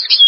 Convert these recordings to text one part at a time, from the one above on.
you.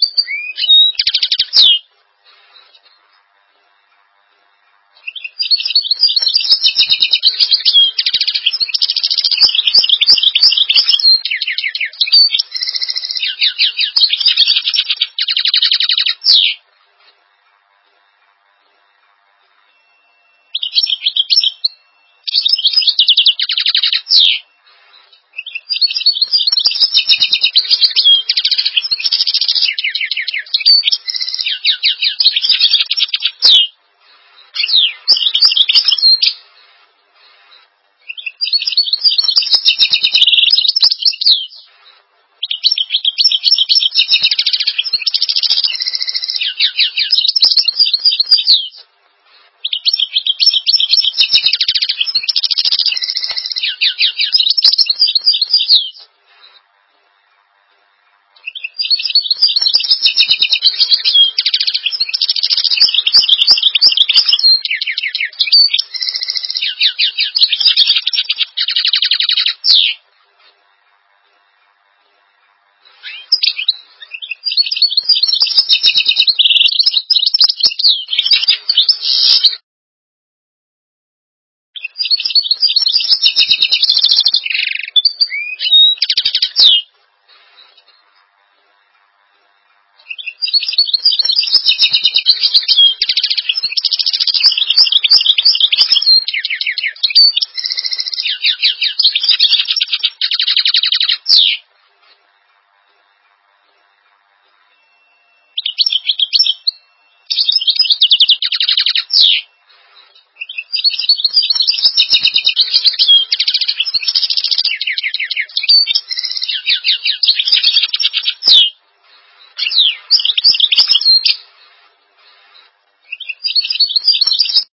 Thank you.